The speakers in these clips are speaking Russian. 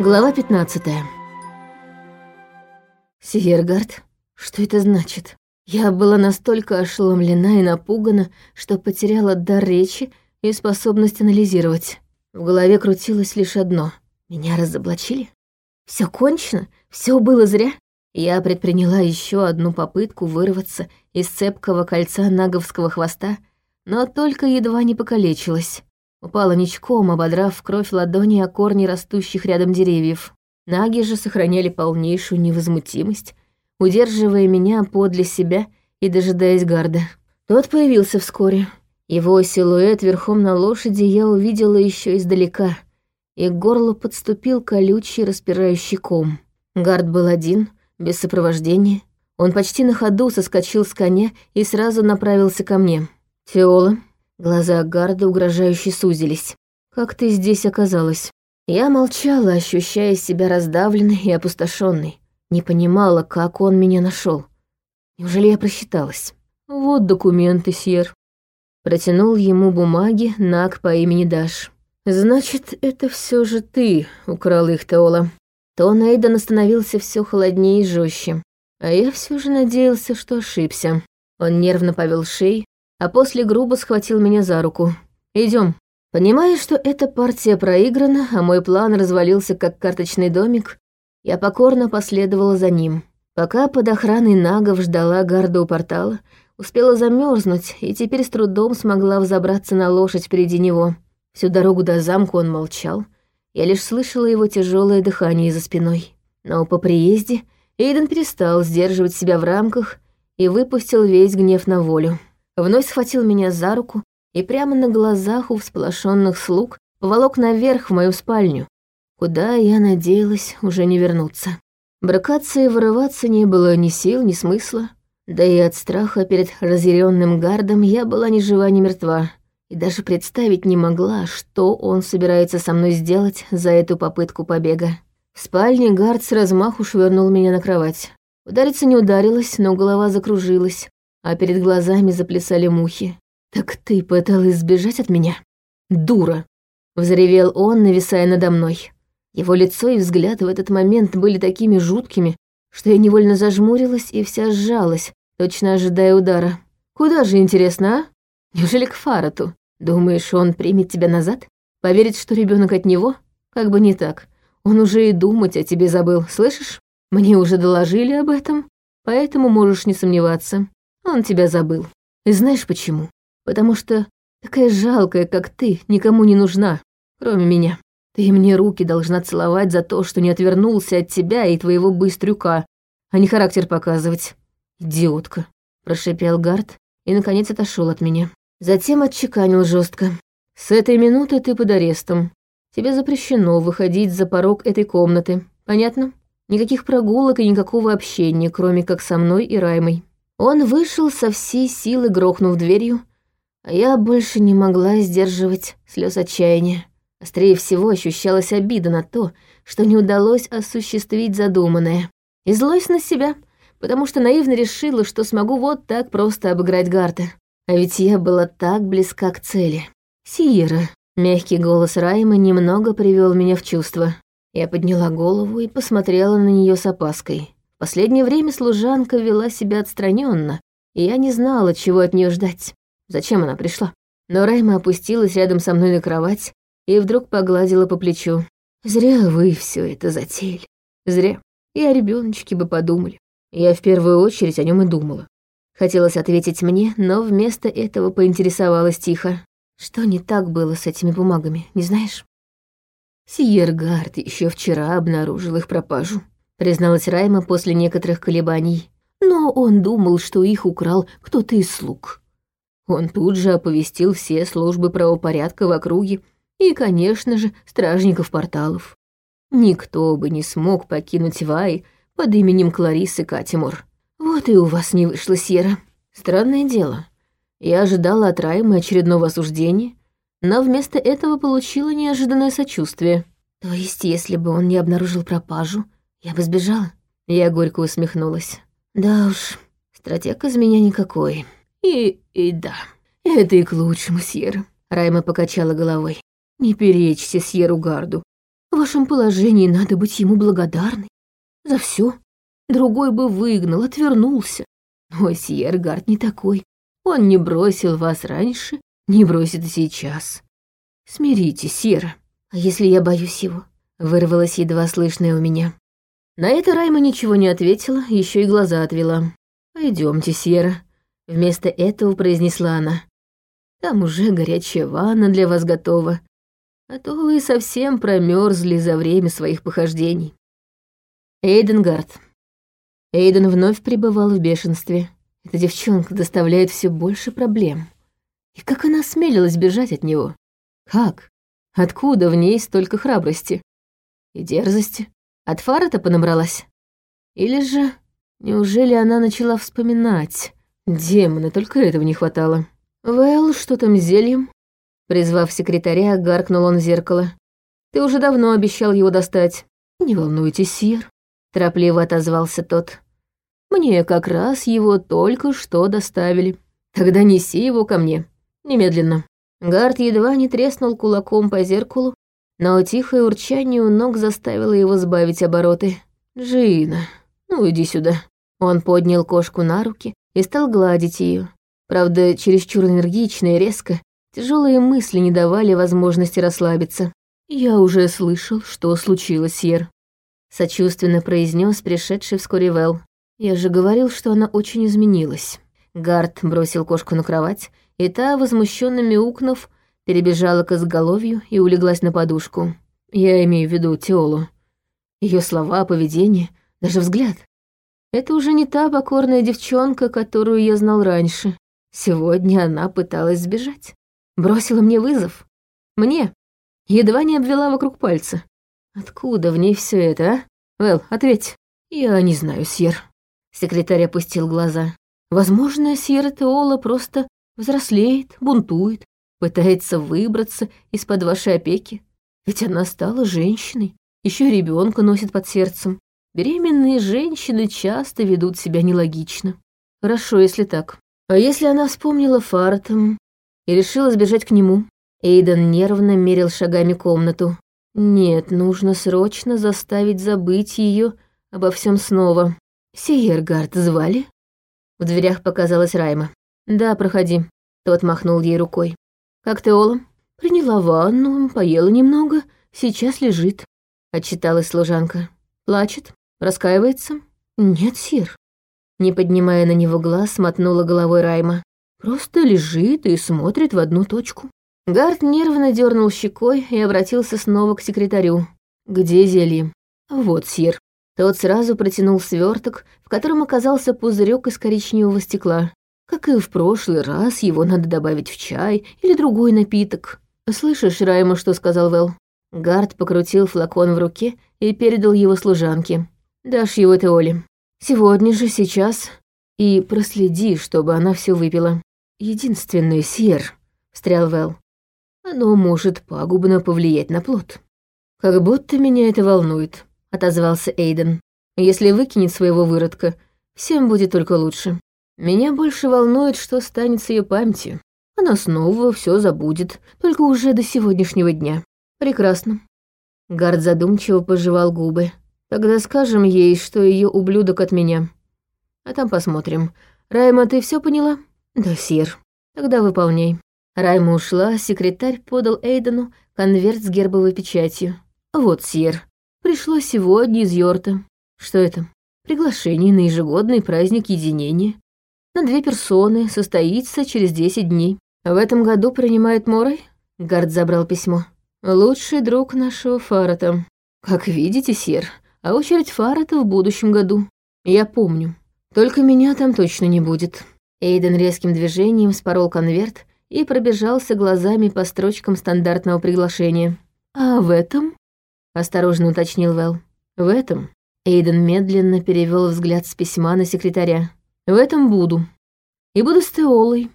Глава 15 Сиергард, что это значит? Я была настолько ошеломлена и напугана, что потеряла дар речи и способность анализировать. В голове крутилось лишь одно. Меня разоблачили? Все кончено? Все было зря? Я предприняла еще одну попытку вырваться из цепкого кольца наговского хвоста, но только едва не покалечилась. Упала ничком, ободрав кровь ладони о корни растущих рядом деревьев. Наги же сохраняли полнейшую невозмутимость, удерживая меня подле себя и дожидаясь гарда. Тот появился вскоре. Его силуэт верхом на лошади я увидела еще издалека, и к горлу подступил колючий распирающий ком. Гард был один, без сопровождения. Он почти на ходу соскочил с коня и сразу направился ко мне. «Фиола», Глаза Гарда угрожающе сузились. «Как ты здесь оказалась?» Я молчала, ощущая себя раздавленной и опустошенной. Не понимала, как он меня нашел. Неужели я просчиталась? «Вот документы, Сьер». Протянул ему бумаги Нак по имени Даш. «Значит, это все же ты украл их, Теола». Тон Эйден становился все холоднее и жестче. А я все же надеялся, что ошибся. Он нервно повел шеей, а после грубо схватил меня за руку. Идем. Понимая, что эта партия проиграна, а мой план развалился как карточный домик, я покорно последовала за ним. Пока под охраной нагов ждала гарда у портала, успела замерзнуть и теперь с трудом смогла взобраться на лошадь впереди него. Всю дорогу до замка он молчал, я лишь слышала его тяжелое дыхание за спиной. Но по приезде Эйден перестал сдерживать себя в рамках и выпустил весь гнев на волю вновь схватил меня за руку и прямо на глазах у всполошенных слуг поволок наверх в мою спальню, куда я надеялась уже не вернуться. Бракаться и вырываться не было ни сил, ни смысла. Да и от страха перед разъяренным гардом я была ни жива, ни мертва, и даже представить не могла, что он собирается со мной сделать за эту попытку побега. В спальне гард с размаху швырнул меня на кровать. Удариться не ударилась, но голова закружилась, а перед глазами заплясали мухи. «Так ты пыталась сбежать от меня? Дура!» — взревел он, нависая надо мной. Его лицо и взгляд в этот момент были такими жуткими, что я невольно зажмурилась и вся сжалась, точно ожидая удара. «Куда же, интересно, а? Неужели к Фарату? Думаешь, он примет тебя назад? Поверит, что ребенок от него? Как бы не так. Он уже и думать о тебе забыл, слышишь? Мне уже доложили об этом, поэтому можешь не сомневаться. Он тебя забыл. И знаешь почему? Потому что такая жалкая, как ты, никому не нужна, кроме меня. Ты мне руки должна целовать за то, что не отвернулся от тебя и твоего быстрюка, а не характер показывать. Идиотка, прошипел Гард и, наконец, отошел от меня. Затем отчеканил жестко. С этой минуты ты под арестом. Тебе запрещено выходить за порог этой комнаты. Понятно? Никаких прогулок и никакого общения, кроме как со мной и Раймой. Он вышел со всей силы, грохнув дверью, а я больше не могла сдерживать слез отчаяния. Острее всего ощущалась обида на то, что не удалось осуществить задуманное. И злость на себя, потому что наивно решила, что смогу вот так просто обыграть Гарта. А ведь я была так близка к цели. «Сиера», — мягкий голос Раймы немного привел меня в чувство. Я подняла голову и посмотрела на нее с опаской. Последнее время служанка вела себя отстраненно, и я не знала, чего от нее ждать. Зачем она пришла? Но Райма опустилась рядом со мной на кровать и вдруг погладила по плечу. «Зря вы все это затеяли. Зря. И о ребеночке бы подумали. Я в первую очередь о нем и думала. Хотелось ответить мне, но вместо этого поинтересовалась тихо. Что не так было с этими бумагами, не знаешь? Сиергард еще вчера обнаружил их пропажу призналась Райма после некоторых колебаний. Но он думал, что их украл кто-то из слуг. Он тут же оповестил все службы правопорядка в округе и, конечно же, стражников порталов. Никто бы не смог покинуть Вай под именем Кларисы Катимур. Вот и у вас не вышло, Сьерра. Странное дело. Я ожидала от Раймы очередного осуждения, но вместо этого получила неожиданное сочувствие. То есть, если бы он не обнаружил пропажу, я бы сбежала. Я горько усмехнулась. Да уж, стратег из меня никакой. И, и да, это и к лучшему, Сьерра. Райма покачала головой. Не перечься Сьеру Гарду. В вашем положении надо быть ему благодарной. За все. Другой бы выгнал, отвернулся. Но Сьергард не такой. Он не бросил вас раньше, не бросит сейчас. Смиритесь, Сера. А если я боюсь его? Вырвалось едва слышное у меня. На это Райма ничего не ответила, еще и глаза отвела. Пойдемте, Сера. Вместо этого произнесла она. Там уже горячая ванна для вас готова. А то вы совсем промерзли за время своих похождений. Эйденгард. Эйден вновь пребывал в бешенстве. Эта девчонка доставляет все больше проблем. И как она осмелилась бежать от него? Как? Откуда в ней столько храбрости? И дерзости? От фара-то понабралась? Или же... Неужели она начала вспоминать? Демона, только этого не хватало. Вэл, что там с зельем? Призвав секретаря, гаркнул он в зеркало. Ты уже давно обещал его достать. Не волнуйтесь, Сир. Торопливо отозвался тот. Мне как раз его только что доставили. Тогда неси его ко мне. Немедленно. Гард едва не треснул кулаком по зеркалу, но тихое урчание у ног заставило его сбавить обороты. «Джина, ну иди сюда». Он поднял кошку на руки и стал гладить ее. Правда, чересчур энергично и резко, тяжелые мысли не давали возможности расслабиться. «Я уже слышал, что случилось, Сьер», — сочувственно произнес пришедший вскоре Вэл. «Я же говорил, что она очень изменилась». Гард бросил кошку на кровать, и та, возмущенно мяукнув, перебежала к изголовью и улеглась на подушку. Я имею в виду Теолу. Ее слова, поведение, даже взгляд. Это уже не та покорная девчонка, которую я знал раньше. Сегодня она пыталась сбежать. Бросила мне вызов. Мне. Едва не обвела вокруг пальца. Откуда в ней все это, а? Вэл, ответь. Я не знаю, Сьер. Секретарь опустил глаза. Возможно, Сьерра Теола просто взрослеет, бунтует, пытается выбраться из-под вашей опеки. Ведь она стала женщиной, еще ребенка носит под сердцем. Беременные женщины часто ведут себя нелогично. Хорошо, если так. А если она вспомнила Фартом и решила сбежать к нему? Эйден нервно мерил шагами комнату. Нет, нужно срочно заставить забыть ее обо всем снова. Сиергард звали? В дверях показалась Райма. «Да, проходи». Тот махнул ей рукой. «Как ты, Ола?» «Приняла ванну, поела немного, сейчас лежит», — отчиталась служанка. «Плачет? Раскаивается?» «Нет, Сир». Не поднимая на него глаз, мотнула головой Райма. «Просто лежит и смотрит в одну точку». Гард нервно дернул щекой и обратился снова к секретарю. «Где зелье?» «Вот, Сир». Тот сразу протянул сверток, в котором оказался пузырек из коричневого стекла. Как и в прошлый раз, его надо добавить в чай или другой напиток. «Слышишь, Райма, что сказал Вэл?» Гард покрутил флакон в руке и передал его служанке. «Дашь его ты Оле. Сегодня же, сейчас. И проследи, чтобы она все выпила. Единственное, Сьер», — встрял Вэл. «Оно может пагубно повлиять на плод». «Как будто меня это волнует», — отозвался Эйден. «Если выкинет своего выродка, всем будет только лучше». Меня больше волнует, что станет с ее памятью. Она снова все забудет, только уже до сегодняшнего дня. Прекрасно. Гард задумчиво пожевал губы. Тогда скажем ей, что ее ублюдок от меня. А там посмотрим. Райма, ты все поняла? Да, сир. Тогда выполняй. Райма ушла, секретарь подал Эйдену конверт с гербовой печатью. Вот, сир. Пришло сегодня из Йорта. Что это? Приглашение на ежегодный праздник единения на две персоны, состоится через десять дней. В этом году принимает Морой?» Гард забрал письмо. «Лучший друг нашего Фарата. Как видите, сир, а очередь Фарата в будущем году. Я помню. Только меня там точно не будет». Эйден резким движением спорол конверт и пробежался глазами по строчкам стандартного приглашения. «А в этом?» — осторожно уточнил Вэл. «В этом?» Эйден медленно перевел взгляд с письма на секретаря. В этом буду. И буду с Теолой.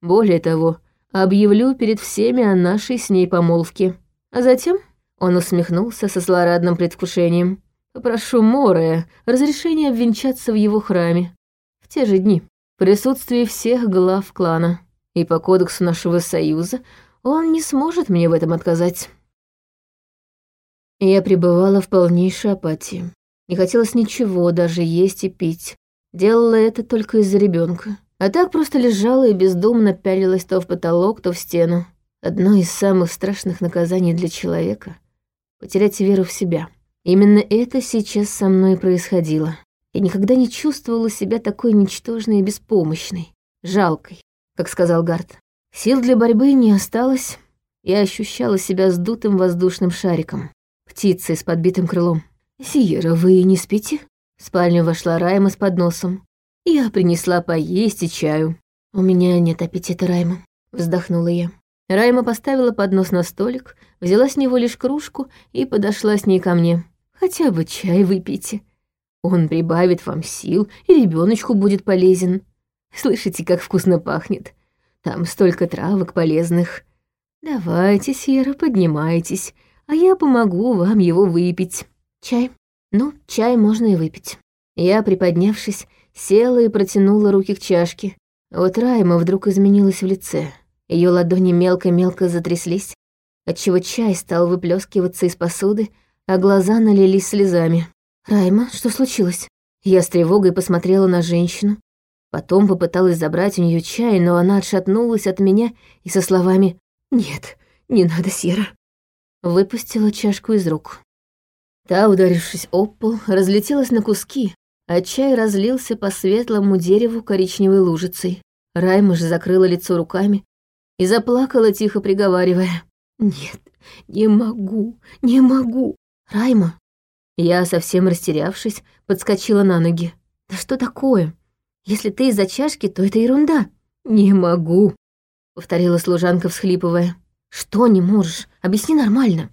Более того, объявлю перед всеми о нашей с ней помолвке. А затем он усмехнулся со злорадным предвкушением. Попрошу Морея разрешения обвенчаться в его храме. В те же дни, в присутствии всех глав клана. И по кодексу нашего союза он не сможет мне в этом отказать. Я пребывала в полнейшей апатии. Не хотелось ничего, даже есть и пить. Делала это только из-за ребенка. А так просто лежала и бездумно пялилась то в потолок, то в стену. Одно из самых страшных наказаний для человека — потерять веру в себя. Именно это сейчас со мной происходило. Я никогда не чувствовала себя такой ничтожной и беспомощной, жалкой, как сказал Гард. Сил для борьбы не осталось, я ощущала себя сдутым воздушным шариком, птицей с подбитым крылом. «Сиера, вы не спите?» В спальню вошла Райма с подносом. Я принесла поесть и чаю. «У меня нет аппетита, Райма», — вздохнула я. Райма поставила поднос на столик, взяла с него лишь кружку и подошла с ней ко мне. «Хотя бы чай выпейте. Он прибавит вам сил, и ребеночку будет полезен. Слышите, как вкусно пахнет? Там столько травок полезных. Давайте, Сера, поднимайтесь, а я помогу вам его выпить. Чай? Ну, чай можно и выпить». Я, приподнявшись, села и протянула руки к чашке. Вот Райма вдруг изменилась в лице. Ее ладони мелко-мелко затряслись, отчего чай стал выплескиваться из посуды, а глаза налились слезами. «Райма, что случилось?» Я с тревогой посмотрела на женщину, потом попыталась забрать у нее чай, но она отшатнулась от меня и со словами «Нет, не надо, Сера», выпустила чашку из рук. Та, ударившись об пол, разлетелась на куски, а чай разлился по светлому дереву коричневой лужицей. Райма же закрыла лицо руками и заплакала, тихо приговаривая. «Нет, не могу, не могу. Райма!» Я, совсем растерявшись, подскочила на ноги. «Да что такое? Если ты из-за чашки, то это ерунда». «Не могу», — повторила служанка, всхлипывая. «Что не можешь? Объясни нормально».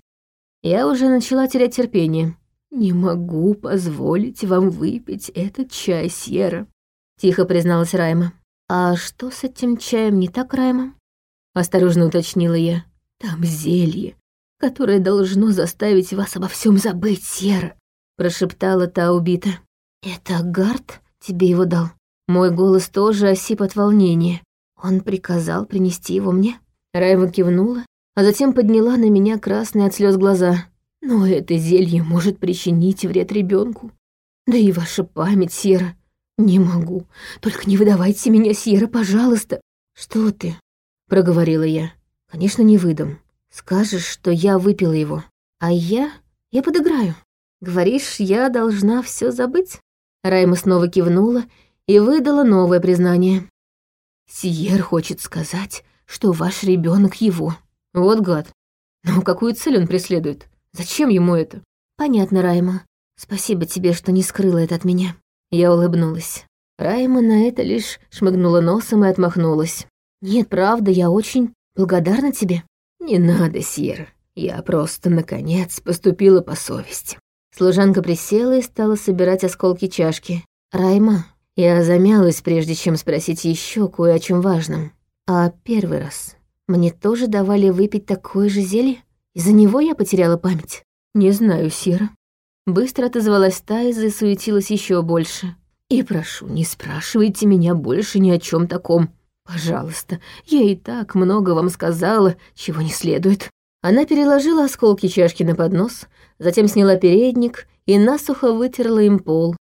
Я уже начала терять терпение. «Не могу позволить вам выпить этот чай, Сьерра», — тихо призналась Райма. «А что с этим чаем не так, Райма?» — осторожно уточнила я. «Там зелье, которое должно заставить вас обо всем забыть, Сьерра», — прошептала та убита. «Это Гард тебе его дал?» Мой голос тоже осип от волнения. Он приказал принести его мне. Райма кивнула, а затем подняла на меня красные от слез глаза. Но это зелье может причинить вред ребенку. Да и ваша память, Сера. Не могу. Только не выдавайте меня, Сера, пожалуйста. Что ты? Проговорила я. Конечно, не выдам. Скажешь, что я выпила его. А я... Я подыграю. Говоришь, я должна все забыть? Райма снова кивнула и выдала новое признание. Сиер хочет сказать, что ваш ребенок его. Вот гад. Но какую цель он преследует? Зачем ему это? Понятно, Райма. Спасибо тебе, что не скрыла это от меня. Я улыбнулась. Райма на это лишь шмыгнула носом и отмахнулась. Нет, правда, я очень благодарна тебе. Не надо, Сьерра. Я просто, наконец, поступила по совести. Служанка присела и стала собирать осколки чашки. Райма, я замялась, прежде чем спросить еще кое о чем важном. А первый раз мне тоже давали выпить такое же зелье? Из-за него я потеряла память? Не знаю, Сера. Быстро отозвалась Тайза и суетилась еще больше. И прошу, не спрашивайте меня больше ни о чем таком. Пожалуйста, я и так много вам сказала, чего не следует. Она переложила осколки чашки на поднос, затем сняла передник и насухо вытерла им пол.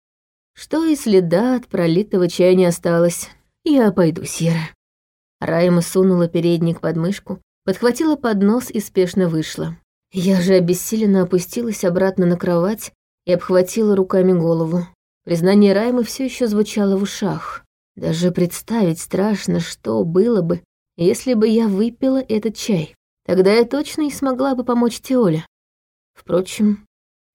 Что и следа от пролитого чая не осталось. Я пойду, Сера. Райма сунула передник под мышку, подхватила поднос и спешно вышла. Я же обессиленно опустилась обратно на кровать и обхватила руками голову. Признание Раймы все еще звучало в ушах. Даже представить страшно, что было бы, если бы я выпила этот чай. Тогда я точно и смогла бы помочь Теоле. Впрочем,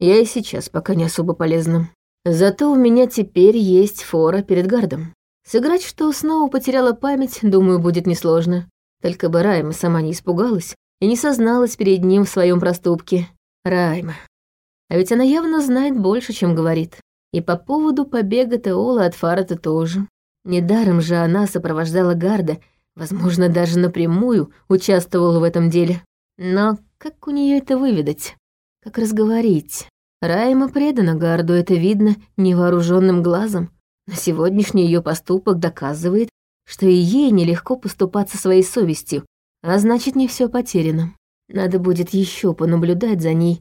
я и сейчас пока не особо полезна. Зато у меня теперь есть фора перед гардом. Сыграть, что снова потеряла память, думаю, будет несложно. Только бы Райма сама не испугалась и не созналась перед ним в своем проступке. Райма. А ведь она явно знает больше, чем говорит. И по поводу побега Теола от Фарата тоже. Недаром же она сопровождала Гарда, возможно, даже напрямую участвовала в этом деле. Но как у нее это выведать? Как разговорить? Райма предана Гарду, это видно невооруженным глазом. Но сегодняшний ее поступок доказывает, что и ей нелегко поступаться своей совестью, а значит, не все потеряно. Надо будет еще понаблюдать за ней,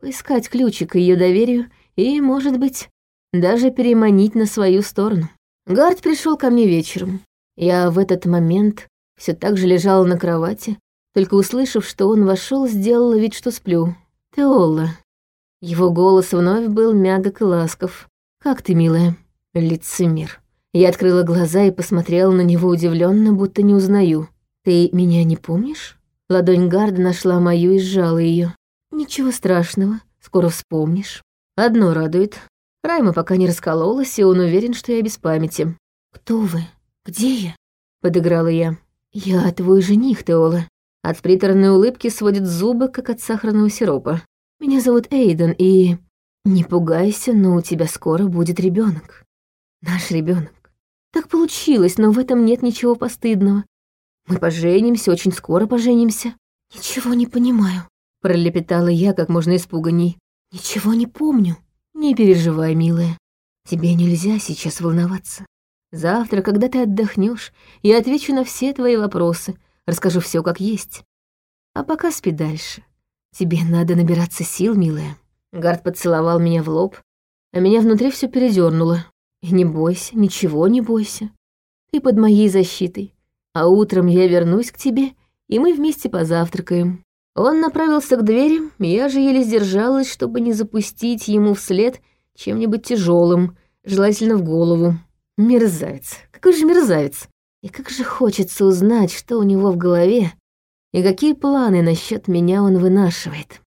поискать ключик к ее доверию и, может быть, даже переманить на свою сторону. Гард пришел ко мне вечером. Я в этот момент все так же лежала на кровати, только услышав, что он вошел, сделала вид, что сплю. Теолла. Его голос вновь был мягок и ласков. «Как ты, милая?» «Лицемер». Я открыла глаза и посмотрела на него удивленно, будто не узнаю. «Ты меня не помнишь?» Ладонь Гарда нашла мою и сжала ее. «Ничего страшного, скоро вспомнишь. Одно радует. Райма пока не раскололась, и он уверен, что я без памяти». «Кто вы? Где я?» — подыграла я. «Я твой жених, Теола». От приторной улыбки сводит зубы, как от сахарного сиропа. «Меня зовут Эйден, и...» «Не пугайся, но у тебя скоро будет ребенок. Наш ребенок. Так получилось, но в этом нет ничего постыдного. Мы поженимся, очень скоро поженимся. Ничего не понимаю, пролепетала я как можно испуганней. Ничего не помню. Не переживай, милая. Тебе нельзя сейчас волноваться. Завтра, когда ты отдохнешь, я отвечу на все твои вопросы, расскажу все как есть. А пока спи дальше. Тебе надо набираться сил, милая. Гард поцеловал меня в лоб, а меня внутри все передернуло. И не бойся, ничего не бойся. Ты под моей защитой. А утром я вернусь к тебе, и мы вместе позавтракаем». Он направился к двери, я же еле сдержалась, чтобы не запустить ему вслед чем-нибудь тяжелым, желательно в голову. Мерзавец. Какой же мерзавец. И как же хочется узнать, что у него в голове, и какие планы насчет меня он вынашивает.